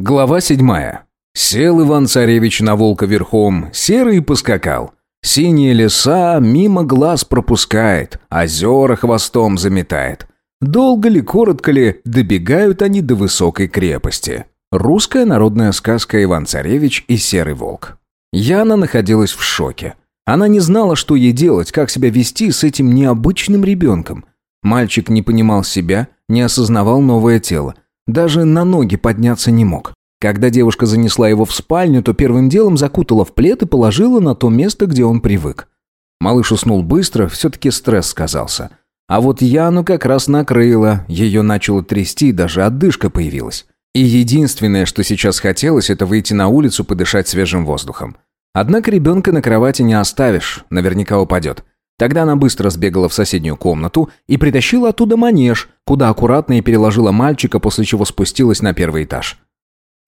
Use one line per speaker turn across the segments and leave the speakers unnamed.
Глава седьмая. Сел Иван-царевич на волка верхом, серый поскакал. Синие леса мимо глаз пропускает, озера хвостом заметает. Долго ли, коротко ли, добегают они до высокой крепости. Русская народная сказка «Иван-царевич и серый волк». Яна находилась в шоке. Она не знала, что ей делать, как себя вести с этим необычным ребенком. Мальчик не понимал себя, не осознавал новое тело. Даже на ноги подняться не мог. Когда девушка занесла его в спальню, то первым делом закутала в плед и положила на то место, где он привык. Малыш уснул быстро, все-таки стресс сказался. А вот Яну как раз накрыло, ее начало трясти, даже отдышка появилась. И единственное, что сейчас хотелось, это выйти на улицу подышать свежим воздухом. Однако ребенка на кровати не оставишь, наверняка упадет. Тогда она быстро сбегала в соседнюю комнату и притащила оттуда манеж, куда аккуратно и переложила мальчика, после чего спустилась на первый этаж.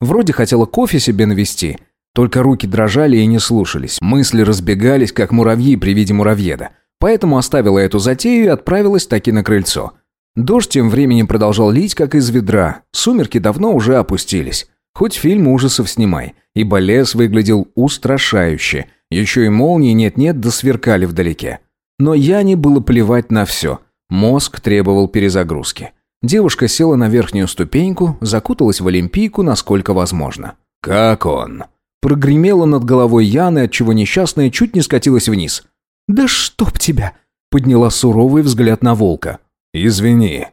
Вроде хотела кофе себе навести, только руки дрожали и не слушались, мысли разбегались, как муравьи при виде муравьеда. Поэтому оставила эту затею и отправилась таки на крыльцо. Дождь тем временем продолжал лить, как из ведра. Сумерки давно уже опустились. Хоть фильм ужасов снимай. Ибо лес выглядел устрашающе. Еще и молнии нет-нет да сверкали вдалеке. Но Яне было плевать на все. Мозг требовал перезагрузки. Девушка села на верхнюю ступеньку, закуталась в олимпийку, насколько возможно. «Как он?» Прогремело над головой Яны, отчего несчастная чуть не скатилась вниз.
«Да чтоб тебя!» Подняла суровый взгляд на волка.
«Извини».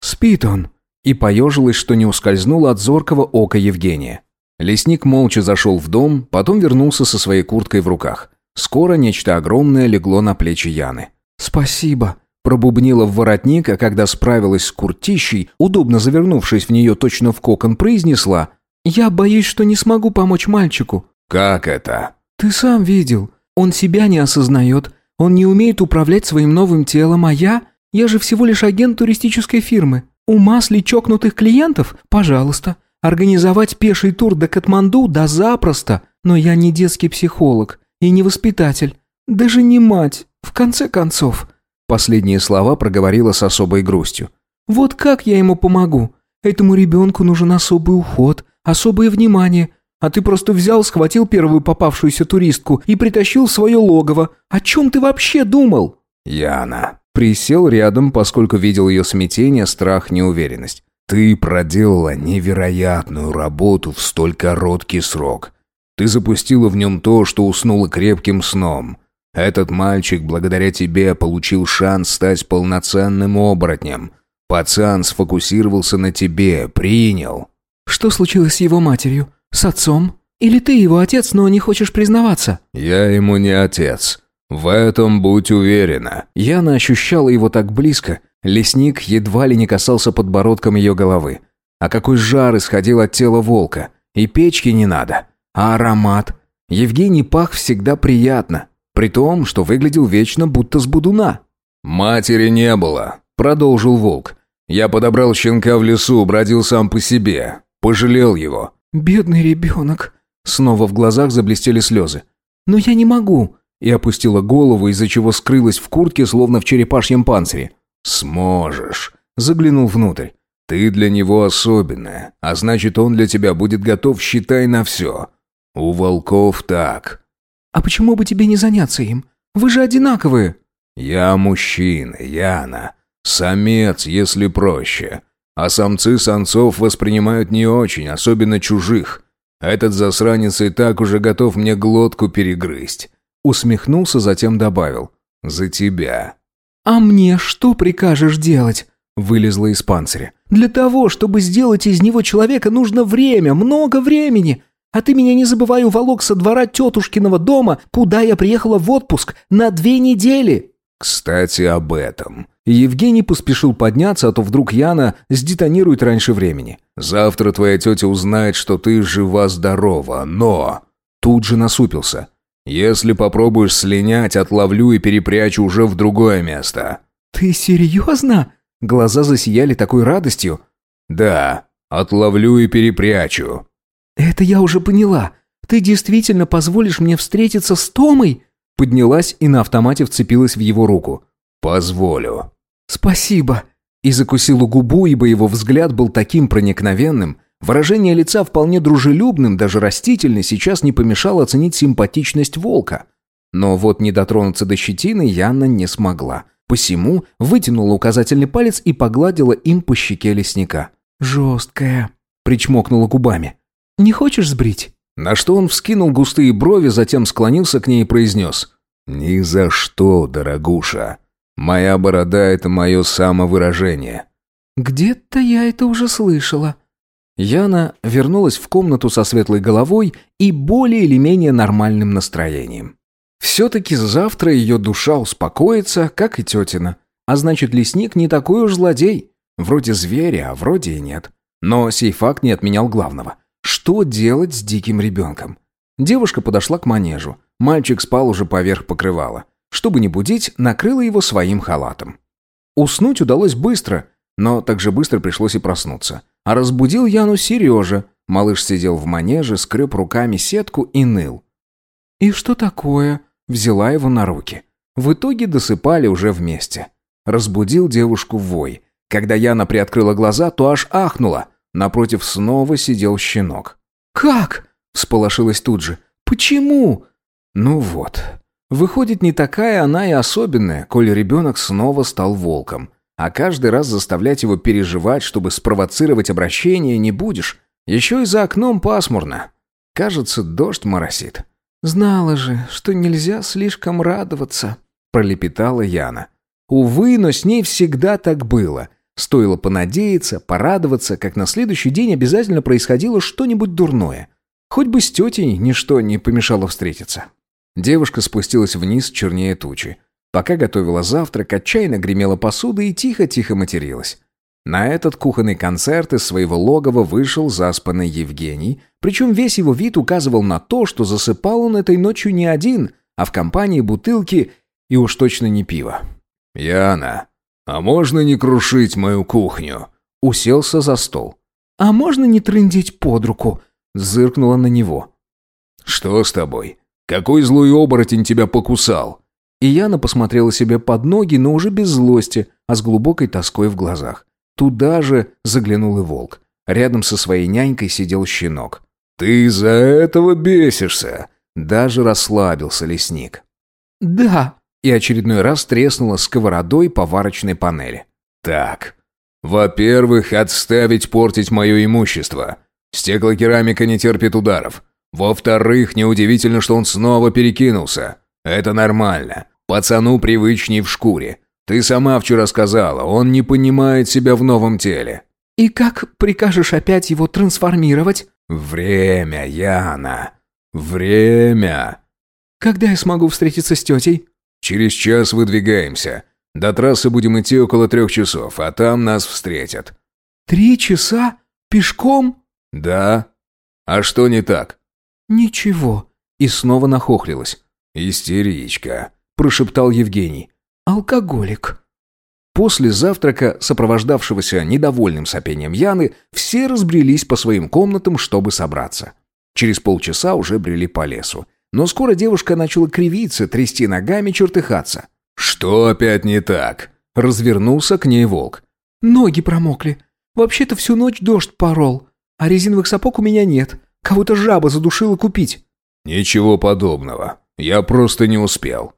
«Спит он».
И поежилась, что не ускользнула от зоркого ока Евгения. Лесник молча зашел в дом, потом вернулся со своей курткой в руках. Скоро нечто огромное легло на плечи Яны.
«Спасибо», –
пробубнила в воротник, а когда справилась с куртищей, удобно завернувшись в нее точно в кокон, произнесла
«Я боюсь, что не смогу помочь мальчику».
«Как это?»
«Ты сам видел. Он себя не осознает. Он не умеет управлять своим новым телом, а я... Я же всего лишь агент туристической фирмы. Ума ли чокнутых клиентов? Пожалуйста. Организовать пеший тур до Катманду? Да запросто. Но я не детский психолог и не воспитатель, даже не мать, в конце концов».
Последние слова проговорила с особой грустью.
«Вот как я ему помогу? Этому ребенку нужен особый уход, особое внимание. А ты просто взял, схватил первую попавшуюся туристку и притащил в свое логово. О чем ты вообще думал?»
«Яна». Присел рядом, поскольку видел ее смятение, страх, неуверенность. «Ты проделала невероятную работу в столь короткий срок. Ты запустила в нем то, что уснула крепким сном. Этот мальчик, благодаря тебе, получил шанс стать полноценным оборотнем. Пацан сфокусировался на тебе, принял».
«Что случилось с его матерью? С отцом? Или ты его отец, но не хочешь признаваться?»
«Я ему не отец. В этом будь уверена». Яна ощущала его так близко. Лесник едва ли не касался подбородком ее головы. А какой жар исходил от тела волка. И печки не надо. А аромат? Евгений пах всегда приятно, при том, что выглядел вечно будто с будуна. «Матери не было», — продолжил волк. «Я подобрал щенка в лесу, бродил сам по себе. Пожалел его».
«Бедный ребенок». Снова в глазах заблестели слезы. «Но я не могу».
И опустила голову, из-за чего скрылась в куртке, словно в черепашьем панцире. «Сможешь», — заглянул внутрь. «Ты для него особенная, а значит, он для тебя будет готов, считай, на все. «У волков так».
«А почему бы тебе не заняться им? Вы же одинаковые».
«Я мужчина, Яна. Самец, если проще. А самцы самцов воспринимают не очень, особенно чужих. Этот засранец и так уже готов мне глотку перегрызть». Усмехнулся, затем добавил. «За тебя».
«А мне что прикажешь делать?»
Вылезла из панциря.
«Для того, чтобы сделать из него человека, нужно время, много времени. А ты меня не забывай уволок со двора тетушкиного дома, куда я приехала в отпуск на две недели».
«Кстати, об этом». Евгений поспешил подняться, а то вдруг Яна сдетонирует раньше времени. «Завтра твоя тетя узнает, что ты жива-здорова, но...» Тут же насупился. «Если попробуешь слинять, отловлю и перепрячу уже в другое место».
«Ты серьезно?»
Глаза засияли такой радостью. «Да, отловлю и перепрячу».
«Это я уже поняла. Ты действительно позволишь мне встретиться с Томой?»
Поднялась и на автомате вцепилась в его руку. «Позволю».
«Спасибо».
И закусила губу, ибо его взгляд был таким проникновенным. Выражение лица вполне дружелюбным, даже растительный, сейчас не помешало оценить симпатичность волка. Но вот не дотронуться до щетины Яна не смогла. Посему вытянула указательный палец и погладила им по щеке лесника.
«Жесткая», —
причмокнула губами.
«Не хочешь сбрить?»
На что он вскинул густые брови, затем склонился к ней и произнес. «Ни за что, дорогуша. Моя борода — это мое самовыражение».
«Где-то я это уже слышала».
Яна вернулась в комнату со светлой головой и более или менее нормальным настроением. Все-таки завтра ее душа успокоится, как и тетина. А значит, лесник не такой уж злодей. Вроде зверя, а вроде и нет. Но сей факт не отменял главного. Что делать с диким ребенком? Девушка подошла к манежу. Мальчик спал уже поверх покрывала. Чтобы не будить, накрыла его своим халатом. Уснуть удалось быстро, но так же быстро пришлось и проснуться. А разбудил Яну Сережа. Малыш сидел в манеже, скреб руками сетку и ныл.
«И что такое?»
Взяла его на руки. В итоге досыпали уже вместе. Разбудил девушку вой. Когда Яна приоткрыла глаза, то аж ахнула. Напротив снова сидел щенок.
«Как?»
– всполошилась тут же.
«Почему?»
«Ну вот. Выходит, не такая она и особенная, коль ребенок снова стал волком. А каждый раз заставлять его переживать, чтобы спровоцировать обращение, не будешь. Еще и за окном пасмурно. Кажется, дождь моросит.
«Знала же, что нельзя слишком радоваться», –
пролепетала Яна. Увы, но с ней всегда так было. Стоило понадеяться, порадоваться, как на следующий день обязательно происходило что-нибудь дурное. Хоть бы с тетей ничто не помешало встретиться. Девушка спустилась вниз, чернее тучи. Пока готовила завтрак, отчаянно гремела посуда и тихо-тихо материлась. На этот кухонный концерт из своего логова вышел заспанный Евгений, причем весь его вид указывал на то, что засыпал он этой ночью не один, а в компании бутылки и уж точно не пива. «Яна, а можно не крушить мою кухню?» Уселся за стол.
«А можно не трындеть под руку?»
Зыркнула на него. «Что с тобой? Какой злой оборотень тебя покусал?» И Яна посмотрела себе под ноги, но уже без злости, а с глубокой тоской в глазах. Туда же заглянул и волк. Рядом со своей нянькой сидел щенок. «Ты из-за этого бесишься?» Даже расслабился лесник.
«Да».
И очередной раз треснула сковородой по варочной панели. «Так. Во-первых, отставить портить мое имущество. Стеклокерамика не терпит ударов. Во-вторых, неудивительно, что он снова перекинулся. Это нормально. Пацану привычней в шкуре. Ты сама вчера сказала, он не понимает себя в новом теле».
«И как прикажешь опять его трансформировать?»
«Время, Яна. Время».
«Когда я смогу встретиться с тетей?»
«Через час выдвигаемся. До трассы будем идти около трех часов, а там нас встретят».
«Три часа? Пешком?»
«Да. А что не так?»
«Ничего».
И снова нахохлилась. «Истеричка», – прошептал Евгений
алкоголик».
После завтрака, сопровождавшегося недовольным сопением Яны, все разбрелись по своим комнатам, чтобы собраться. Через полчаса уже брели по лесу. Но скоро девушка начала кривиться, трясти ногами, чертыхаться. «Что опять не так?» Развернулся к ней волк.
«Ноги промокли. Вообще-то всю ночь дождь порол. А резиновых сапог у меня нет. Кого-то жаба задушила купить».
«Ничего подобного. Я просто не успел».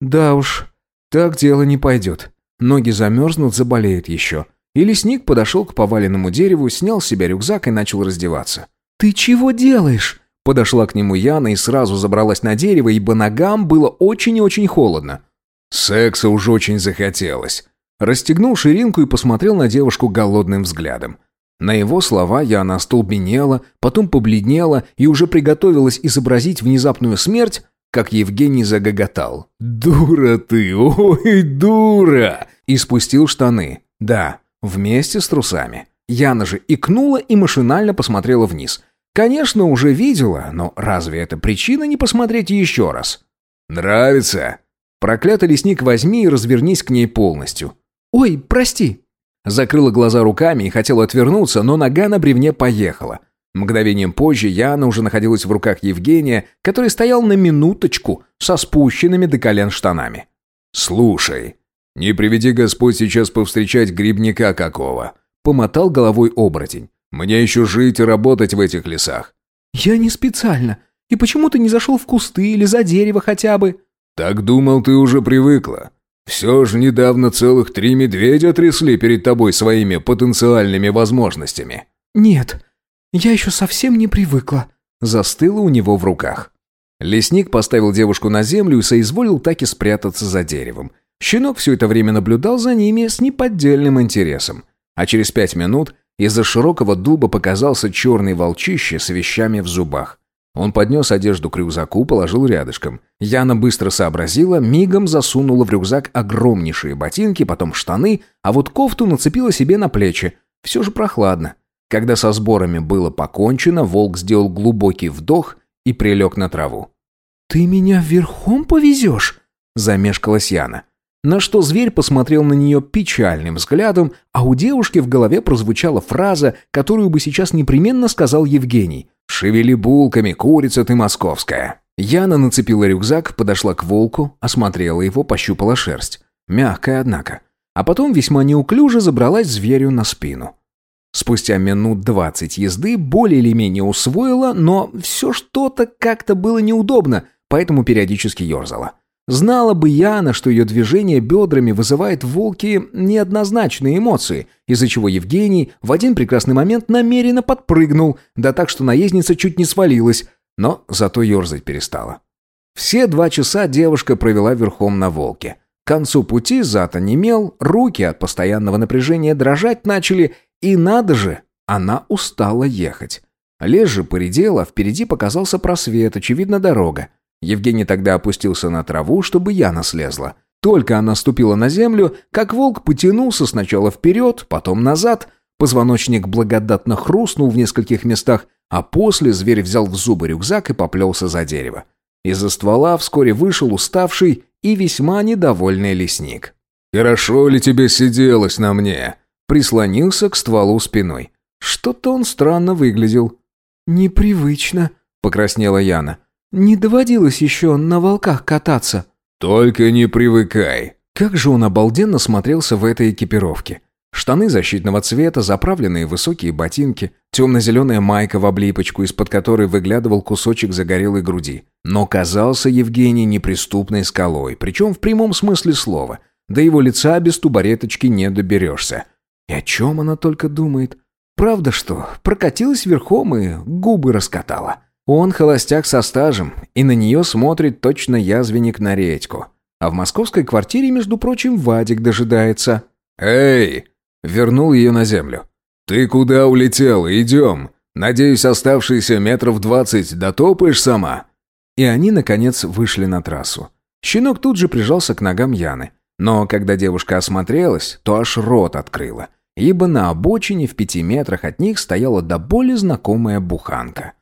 «Да уж, так дело не пойдет. Ноги замерзнут, заболеют еще. И лесник подошел к поваленному дереву, снял с себя рюкзак и начал раздеваться. «Ты чего делаешь?» Подошла к нему Яна и сразу забралась на дерево, ибо ногам было очень и очень холодно.
Секса уж очень захотелось. Расстегнул ширинку и посмотрел на девушку голодным взглядом. На его слова Яна остолбенела, потом побледнела и уже приготовилась изобразить внезапную смерть, как Евгений загоготал. «Дура ты! Ой, дура!» И спустил штаны. Да, вместе с трусами. Яна же икнула и машинально посмотрела вниз. Конечно, уже видела, но разве это причина не посмотреть еще раз? «Нравится?» Проклятый лесник возьми и развернись к ней полностью.
«Ой, прости!»
Закрыла глаза руками и хотела отвернуться, но нога на бревне поехала. Мгновением позже Яна уже находилась в руках Евгения, который стоял на минуточку со спущенными до колен штанами. «Слушай, не приведи Господь сейчас повстречать грибника какого», — помотал головой оборотень. Мне еще жить и работать в этих лесах».
«Я не специально. И почему ты не зашел в кусты или за дерево хотя бы?»
«Так думал, ты уже привыкла. Все же недавно целых три медведя трясли перед тобой своими потенциальными возможностями».
«Нет, я еще совсем не привыкла», — застыла у него в руках.
Лесник поставил девушку на землю и соизволил так и спрятаться за деревом. Щенок все это время наблюдал за ними с неподдельным интересом. А через пять минут из-за широкого дуба показался черный волчище с вещами в зубах. Он поднес одежду к рюкзаку, положил рядышком. Яна быстро сообразила, мигом засунула в рюкзак огромнейшие ботинки, потом штаны, а вот кофту нацепила себе на плечи. Все же прохладно. Когда со сборами было покончено, волк сделал глубокий вдох и прилег на траву.
«Ты меня верхом повезешь?» – замешкалась Яна. На что зверь посмотрел на нее печальным взглядом, а у девушки в голове прозвучала фраза, которую бы сейчас непременно сказал Евгений. «Шевели булками, курица ты московская». Яна нацепила рюкзак, подошла к волку, осмотрела его, пощупала шерсть. Мягкая, однако. А потом весьма неуклюже забралась зверю на спину. Спустя минут двадцать езды более или менее усвоила, но все что-то как-то было неудобно, поэтому периодически ерзала. Знала бы Яна, что ее движение бедрами вызывает в волке неоднозначные эмоции, из-за чего Евгений в один прекрасный момент намеренно подпрыгнул, да так, что наездница чуть не свалилась, но зато ерзать перестала. Все два часа девушка провела верхом на волке. К концу пути зад онемел, руки от постоянного напряжения дрожать начали, и надо же, она устала ехать. Лес же поредел, а впереди показался просвет, очевидно, дорога. Евгений тогда опустился на траву, чтобы Яна слезла. Только она ступила на землю, как волк потянулся сначала вперед, потом назад. Позвоночник благодатно хрустнул в нескольких местах, а после зверь взял в зубы рюкзак и поплелся за дерево. Из-за ствола вскоре вышел уставший и весьма недовольный лесник.
«Хорошо ли тебе сиделось на мне?»
Прислонился к стволу спиной. Что-то он странно выглядел. «Непривычно», — покраснела Яна. «Не доводилось еще на волках кататься».
«Только не привыкай».
Как же он обалденно смотрелся в этой экипировке. Штаны защитного цвета, заправленные высокие ботинки, темно-зеленая майка в облипочку, из-под которой выглядывал кусочек загорелой груди. Но казался Евгений неприступной скалой, причем в прямом смысле слова. До его лица без тубареточки не доберешься. И о чем она только думает? Правда что, прокатилась верхом и губы раскатала. Он холостяк со стажем, и на нее смотрит точно язвенник на редьку. А в московской квартире, между прочим, Вадик дожидается.
«Эй!» — вернул ее на землю. «Ты куда улетел? Идем. Надеюсь, оставшиеся метров двадцать дотопаешь сама».
И они, наконец, вышли на трассу. Щенок тут же прижался к ногам Яны. Но когда девушка осмотрелась, то аж рот открыла, ибо на обочине в пяти метрах от них стояла до боли знакомая буханка.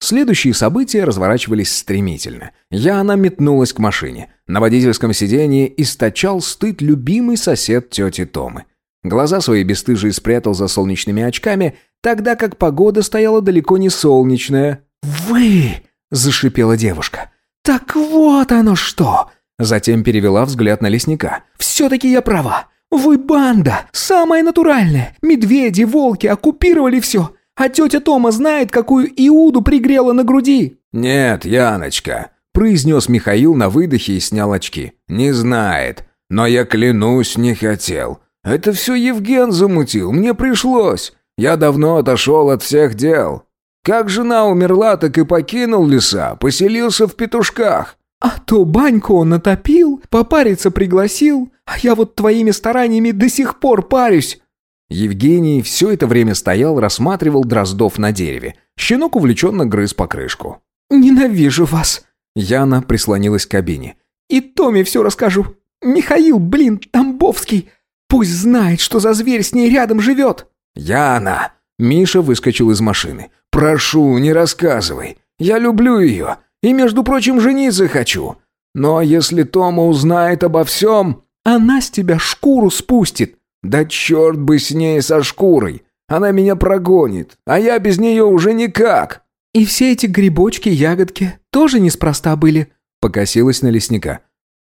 Следующие события разворачивались стремительно. Яна метнулась к машине. На водительском сиденье источал стыд любимый сосед тети Томы. Глаза свои бесстыжие спрятал за солнечными очками, тогда как погода стояла далеко не солнечная. «Вы!» – зашипела девушка. «Так вот оно что!» Затем перевела взгляд на лесника. «Все-таки я права. Вы банда, самая натуральная. Медведи, волки оккупировали все. А тетя Тома знает, какую Иуду пригрела на груди».
«Нет, Яночка», – произнес Михаил на выдохе и снял очки. «Не знает. Но я клянусь, не хотел. Это все Евген замутил, мне пришлось. Я давно отошел от всех дел. Как жена умерла, так и покинул леса, поселился в петушках.
А то баньку он натопил, попариться пригласил, а я вот твоими стараниями до сих пор парюсь».
Евгений все это время стоял, рассматривал дроздов на дереве. Щенок увлеченно грыз покрышку.
«Ненавижу вас!» Яна прислонилась к кабине. «И Томе все расскажу. Михаил, блин, Тамбовский. Пусть знает, что за зверь с ней рядом живет».
«Яна!» Миша выскочил из машины. «Прошу, не рассказывай. Я люблю ее. И, между прочим, жениться хочу. Но если Тома узнает обо всем...»
«Она с тебя шкуру спустит!»
«Да черт бы с ней со шкурой! Она меня прогонит, а я без нее уже никак!»
«И все эти грибочки, ягодки тоже неспроста были?» Покосилась на лесника.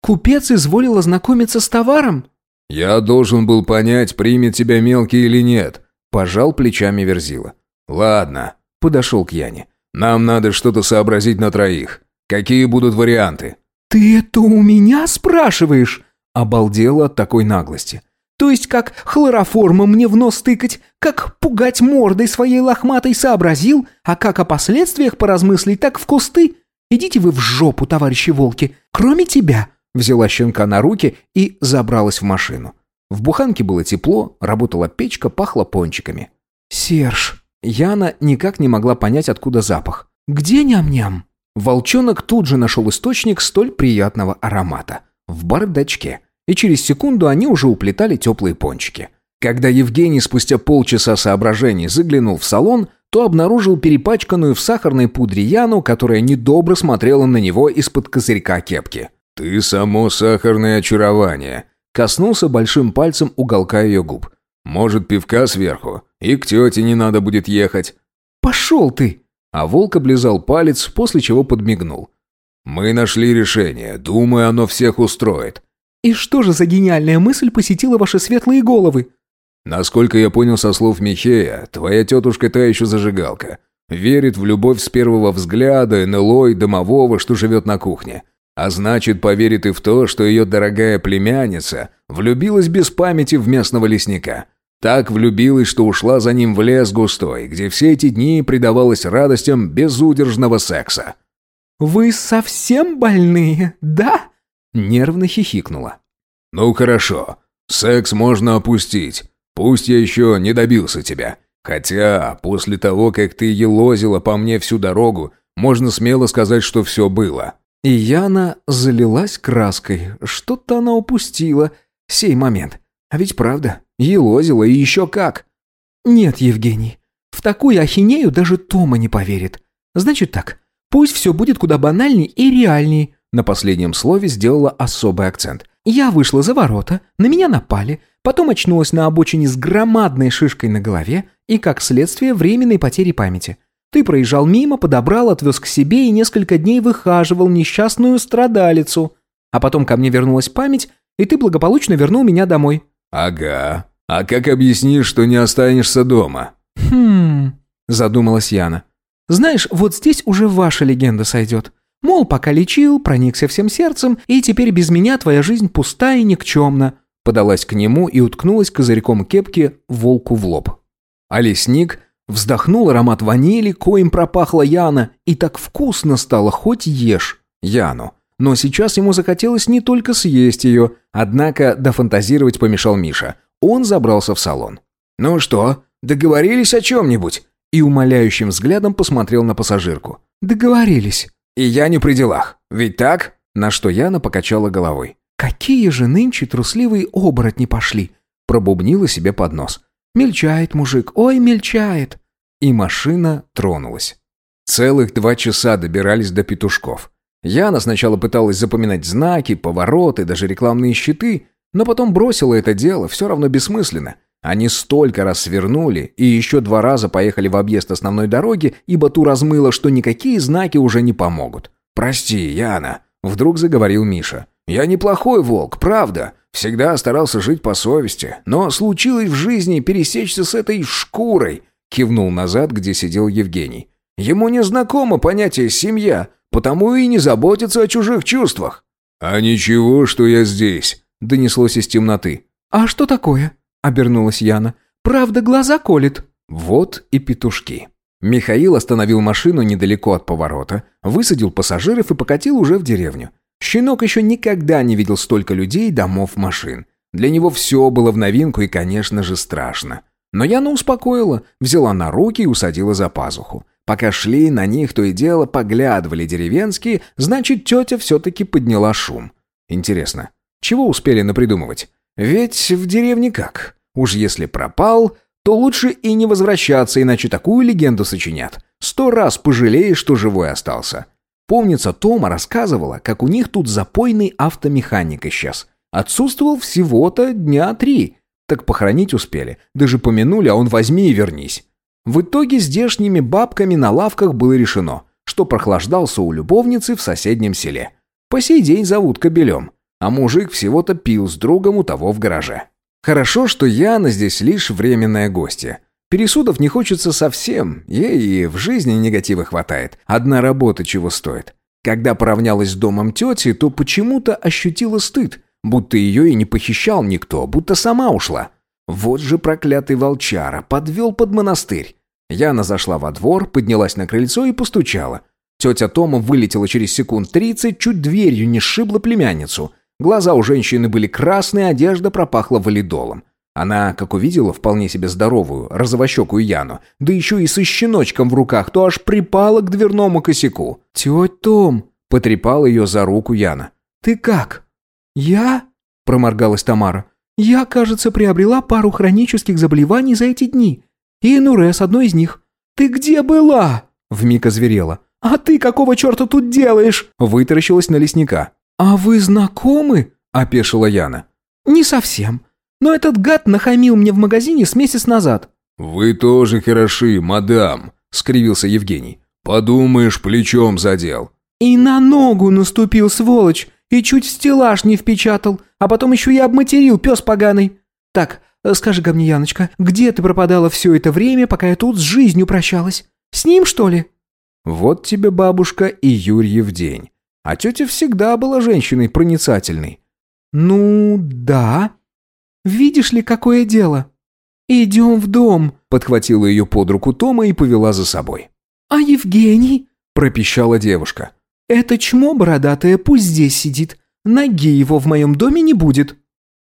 «Купец изволил ознакомиться с товаром?»
«Я должен был понять, примет тебя мелкий или нет», – пожал плечами Верзила. «Ладно», — подошел к Яне. «Нам надо что-то сообразить на троих. Какие будут варианты?»
«Ты это у меня спрашиваешь?» Обалдела от такой наглости. «То есть как хлороформом мне в нос тыкать, как пугать мордой своей лохматой сообразил, а как о последствиях поразмыслить, так в кусты? Идите вы в жопу, товарищи волки, кроме тебя!» Взяла щенка на руки и забралась в машину. В буханке было тепло, работала печка, пахло пончиками. «Серж!» Яна никак не могла понять, откуда запах. «Где ням-ням?» Волчонок тут же нашел источник столь приятного аромата. В бардачке. И через секунду они уже уплетали теплые пончики. Когда Евгений спустя полчаса соображений заглянул в салон, то обнаружил перепачканную в сахарной пудре Яну, которая недобро смотрела на него из-под козырька кепки.
«Ты само сахарное очарование», — коснулся большим пальцем уголка ее губ. «Может, пивка сверху? И к тете не надо будет ехать».
«Пошел ты!»
А волк облизал палец, после чего подмигнул. «Мы нашли решение. Думаю, оно всех устроит».
«И что же за гениальная мысль посетила ваши светлые головы?»
«Насколько я понял со слов Михея, твоя тетушка та еще зажигалка. Верит в любовь с первого взгляда, НЛО и домового, что живет на кухне. А значит, поверит и в то, что ее дорогая племянница влюбилась без памяти в местного лесника. Так влюбилась, что ушла за ним в лес густой, где все эти дни предавалась радостям безудержного секса.
«Вы совсем больные, да?» Нервно хихикнула.
«Ну хорошо, секс можно опустить. Пусть я еще не добился тебя. Хотя, после того, как ты елозила по мне всю дорогу, можно смело сказать, что все было».
И Яна залилась краской. Что-то она упустила. Сей момент. А ведь правда, елозила и еще как. Нет, Евгений, в такую ахинею даже Тома не поверит. Значит так, пусть все будет куда банальней и реальней. На последнем слове сделала особый акцент. Я вышла за ворота, на меня напали, потом очнулась на обочине с громадной шишкой на голове и, как следствие, временной потери памяти. Ты проезжал мимо, подобрал, отвез к себе и несколько дней выхаживал несчастную страдалицу. А потом ко мне вернулась память, и ты благополучно вернул меня домой.
«Ага. А как объяснишь, что не останешься дома?»
«Хм...» – задумалась Яна. «Знаешь, вот здесь уже ваша легенда сойдет. Мол, пока лечил, проникся всем сердцем, и теперь без меня твоя жизнь пуста и никчемна». Подалась к нему и уткнулась козырьком кепки волку в лоб. А лесник вздохнул аромат ванили, коим пропахла Яна, и так вкусно стало, хоть ешь Яну. Но сейчас ему захотелось не только съесть ее, однако дофантазировать помешал Миша. Он забрался в салон. «Ну что, договорились о чем-нибудь?» И умоляющим взглядом посмотрел на пассажирку. «Договорились». «И я не при делах. Ведь так?» На что Яна покачала головой. «Какие же нынче трусливые оборотни пошли!» Пробубнила себе под нос. «Мельчает мужик, ой, мельчает!» И машина тронулась. Целых два часа добирались до петушков. Яна сначала пыталась запоминать знаки, повороты, даже рекламные щиты, но потом бросила это дело, все равно бессмысленно. Они столько раз свернули и еще два раза поехали в объезд основной дороги, ибо ту размыло, что никакие знаки уже не помогут. «Прости, Яна», — вдруг заговорил Миша. «Я неплохой волк, правда. Всегда старался жить по совести. Но случилось в жизни пересечься с этой шкурой», — кивнул назад, где сидел Евгений. «Ему не знакомо понятие «семья», потому и не заботится о чужих чувствах».
«А ничего, что я здесь», — донеслось из темноты.
«А что такое?» — обернулась Яна. «Правда, глаза колет».
Вот и петушки. Михаил остановил машину недалеко от поворота, высадил пассажиров и покатил уже в деревню. Щенок еще никогда не видел столько людей, домов, машин. Для него все было в новинку и, конечно же, страшно. Но Яна успокоила, взяла на руки и усадила за пазуху. Пока шли, на них то и дело поглядывали деревенские, значит, тетя все-таки подняла шум. Интересно, чего успели напридумывать? Ведь в деревне как? Уж если пропал, то лучше и не возвращаться, иначе такую легенду сочинят. Сто раз пожалеешь, что живой остался. Помнится, Тома рассказывала, как у них тут запойный автомеханик исчез. Отсутствовал всего-то дня три. Так похоронить успели. Даже помянули, а он возьми и вернись. В итоге здешними бабками на лавках было решено, что прохлаждался у любовницы в соседнем селе. По сей день зовут Кобелем, а мужик всего-то пил с другом у того в гараже. Хорошо, что Яна здесь лишь временная гостья. Пересудов не хочется совсем, ей и в жизни негатива хватает. Одна работа чего стоит. Когда поравнялась с домом тети, то почему-то ощутила стыд, будто ее и не похищал никто, будто сама ушла. Вот же проклятый волчара, подвел под монастырь. Яна зашла во двор, поднялась на крыльцо и постучала. Тетя Тома вылетела через секунд тридцать, чуть дверью не сшибла племянницу. Глаза у женщины были красные, одежда пропахла валидолом. Она, как увидела вполне себе здоровую, розовощекую Яну, да еще и со щеночком в руках, то аж припала к дверному косяку.
«Тетя Том!»
– потрепала ее за руку Яна.
«Ты как?» «Я?» – проморгалась Тамара. «Я, кажется, приобрела пару хронических заболеваний за эти дни. И Энурез одно из них. Ты где была?» – вмиг озверела. «А ты какого черта тут делаешь?» – вытаращилась на лесника. «А вы знакомы?» – опешила Яна. «Не совсем. Но этот гад нахамил мне в магазине с месяц назад».
«Вы тоже хороши, мадам», – скривился Евгений. «Подумаешь, плечом задел».
«И на ногу наступил, сволочь, и чуть в стеллаж не впечатал, а потом еще и обматерил, пес поганый. Так, скажи-ка мне, Яночка, где ты пропадала все это время, пока я тут с жизнью прощалась? С ним, что ли?»
Вот тебе бабушка и Юрьев день. А тетя всегда была женщиной проницательной.
«Ну, да. Видишь ли, какое дело? Идем в дом», — подхватила ее под руку Тома и повела за собой. «А Евгений?» — пропищала девушка. «Это чмо бородатое пусть здесь сидит. Ноги его в моем доме не будет».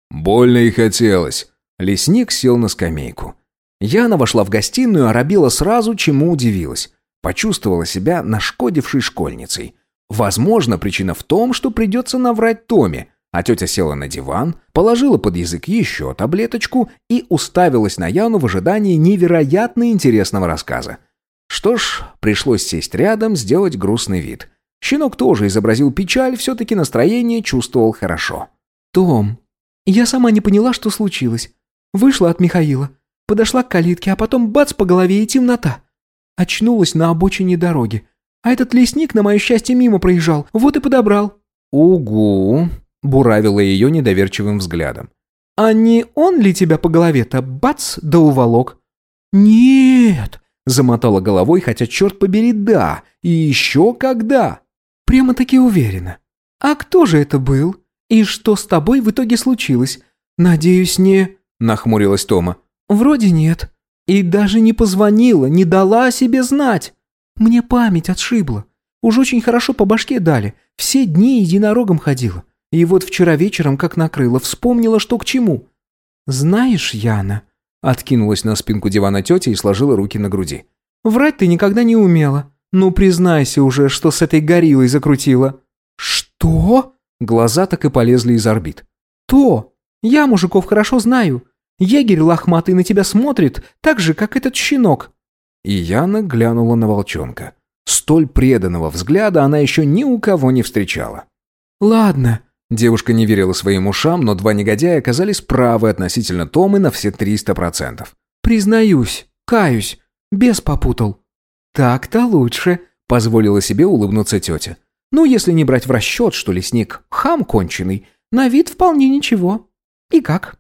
Больно и хотелось. Лесник сел на скамейку. Яна вошла в гостиную, а Рабила сразу чему удивилась. Почувствовала себя нашкодившей школьницей. Возможно, причина в том, что придется наврать Томе, а тетя села на диван, положила под язык еще таблеточку и уставилась на Яну в ожидании невероятно интересного рассказа. Что ж, пришлось сесть рядом, сделать грустный вид. Щенок тоже изобразил печаль, все-таки настроение чувствовал хорошо.
«Том, я сама не поняла, что случилось. Вышла от Михаила, подошла к калитке, а потом бац по голове и темнота. Очнулась на обочине дороги. А этот лесник, на мое счастье, мимо проезжал. Вот и подобрал».
«Угу», – буравила ее недоверчивым взглядом.
«А не он ли тебя по голове-то бац да уволок?» «Нет», – замотала головой, хотя, черт побери, да. И еще когда. «Прямо-таки уверена. А кто же это был? И что с тобой в итоге случилось? Надеюсь, не...» – нахмурилась Тома. «Вроде нет. И даже не позвонила, не дала о себе знать. Мне память отшибла. Уж очень хорошо по башке дали. Все дни единорогом ходила. И вот вчера вечером, как накрыла, вспомнила, что к чему. Знаешь, Яна, откинулась на спинку дивана тетя и сложила руки на груди. Врать ты никогда не умела. Ну, признайся уже, что с этой гориллой закрутила. Что? Глаза так и полезли из орбит. То. Я мужиков хорошо знаю. Егерь лохматый на тебя смотрит, так же, как этот щенок».
И Яна глянула на волчонка. Столь преданного взгляда она еще ни у кого не встречала.
«Ладно».
Девушка не верила своим ушам, но два негодяя оказались правы относительно Томы на все триста процентов.
«Признаюсь, каюсь, бес попутал». «Так-то лучше», — позволила себе улыбнуться тетя. «Ну, если не брать в расчет, что лесник хам конченый, на вид вполне ничего. И как?»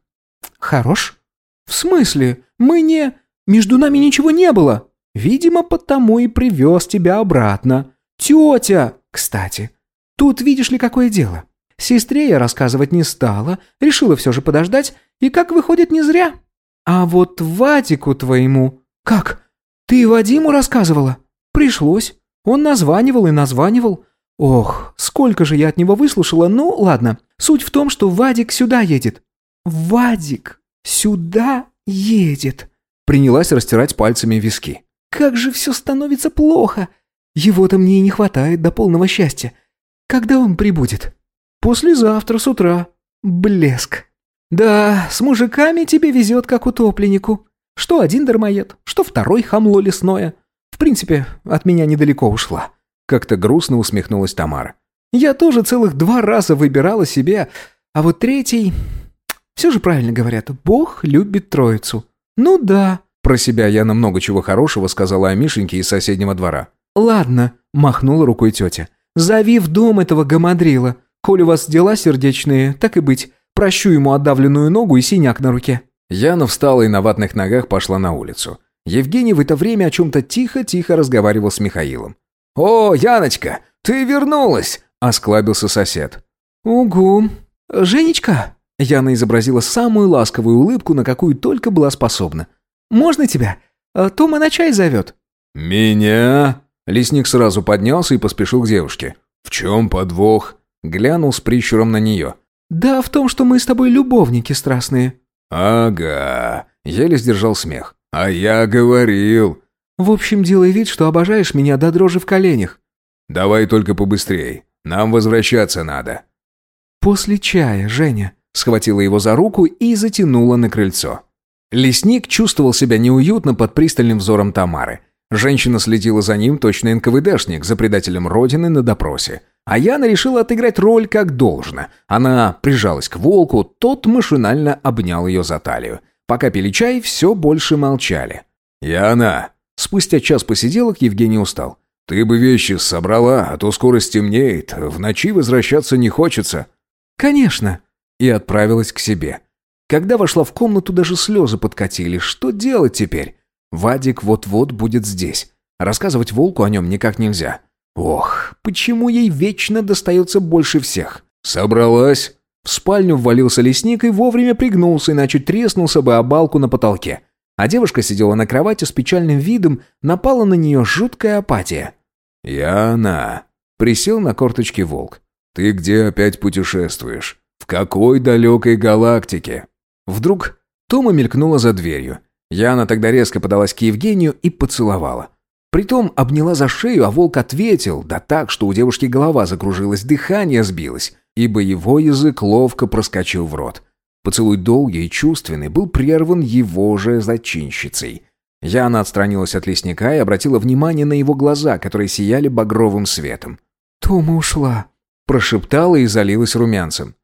«Хорош?» «В смысле? Мы не... Между нами ничего не было. Видимо, потому и привез тебя обратно. Тетя! Кстати, тут видишь ли какое дело? Сестре я рассказывать не стала, решила все же подождать, и как выходит, не зря. А вот Вадику твоему... Как? Ты Вадиму рассказывала? Пришлось. Он названивал и названивал. Ох, сколько же я от него выслушала, ну ладно. Суть в том, что Вадик сюда едет. «Вадик сюда едет!» Принялась растирать пальцами виски. «Как же все становится плохо! Его-то мне и не хватает до полного счастья. Когда он прибудет?» «Послезавтра с утра. Блеск!» «Да, с мужиками тебе везет, как утопленнику. Что один дармоед, что второй хамло лесное. В принципе, от меня недалеко ушла».
Как-то грустно усмехнулась Тамара.
«Я тоже целых два раза выбирала себе, а вот третий все же правильно говорят, Бог любит троицу. Ну да.
Про себя я на много чего хорошего сказала о Мишеньке из соседнего двора.
Ладно, махнула рукой тетя. Зови в дом этого гамадрила. Коль у вас дела сердечные, так и быть. Прощу ему отдавленную ногу и синяк на руке.
Яна встала и на ватных ногах пошла на улицу. Евгений в это время о чем-то тихо-тихо разговаривал с Михаилом. «О, Яночка, ты вернулась!» – осклабился сосед.
«Угу. Женечка!» Яна изобразила самую ласковую улыбку, на какую только была способна. «Можно тебя? А Тома на чай зовет».
«Меня?» Лесник сразу поднялся и поспешил к девушке. «В чем подвох?» Глянул с прищуром на нее.
«Да в том, что мы с тобой любовники страстные».
«Ага», — еле сдержал смех. «А я говорил».
«В общем, делай вид, что обожаешь меня до дрожи в коленях».
«Давай только побыстрей. Нам возвращаться надо».
«После чая, Женя», — схватила его за руку и затянула на крыльцо.
Лесник чувствовал себя неуютно под пристальным взором Тамары. Женщина следила за ним, точно НКВДшник, за предателем Родины на допросе. А Яна решила отыграть роль как должно. Она прижалась к волку, тот машинально обнял ее за талию. Пока пили чай, все больше молчали. «Яна!» Спустя час посиделок Евгений устал. «Ты бы вещи собрала, а то скоро стемнеет. В ночи возвращаться не хочется».
«Конечно!»
И отправилась к себе. Когда вошла в комнату, даже слезы подкатили. Что делать теперь? Вадик вот-вот будет здесь. Рассказывать волку о нем никак нельзя. Ох, почему ей вечно достается больше всех? Собралась. В спальню ввалился лесник и вовремя пригнулся, иначе треснулся бы о балку на потолке. А девушка сидела на кровати с печальным видом, напала на нее жуткая апатия. «Я она», — присел на корточки волк. «Ты где опять путешествуешь? В какой далекой галактике?» Вдруг Тома мелькнула за дверью. Яна тогда резко подалась к Евгению и поцеловала. Притом обняла за шею, а волк ответил, да так, что у девушки голова закружилась, дыхание сбилось, ибо его язык ловко проскочил в рот. Поцелуй долгий и чувственный был прерван его же зачинщицей. Яна отстранилась от лесника и обратила внимание на его глаза, которые сияли багровым светом.
«Тома ушла», –
прошептала и залилась румянцем.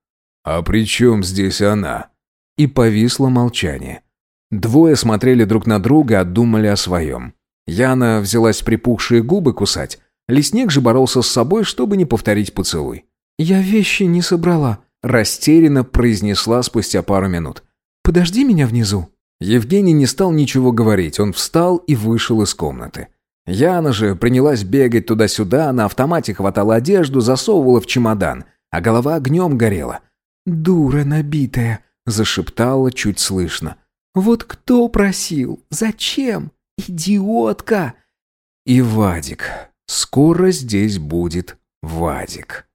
«А при чем здесь она?» И повисло молчание. Двое смотрели друг на друга, думали о своем. Яна взялась припухшие губы кусать. Лесник же боролся с собой, чтобы не повторить поцелуй.
«Я вещи не собрала», –
растерянно произнесла спустя пару минут.
«Подожди меня внизу».
Евгений не стал ничего говорить, он встал и вышел из комнаты. Яна же принялась бегать туда-сюда, на автомате хватала одежду, засовывала в чемодан, а голова огнем горела.
«Дура набитая», – зашептала чуть слышно. «Вот кто просил? Зачем? Идиотка!»
И Вадик. Скоро здесь будет Вадик.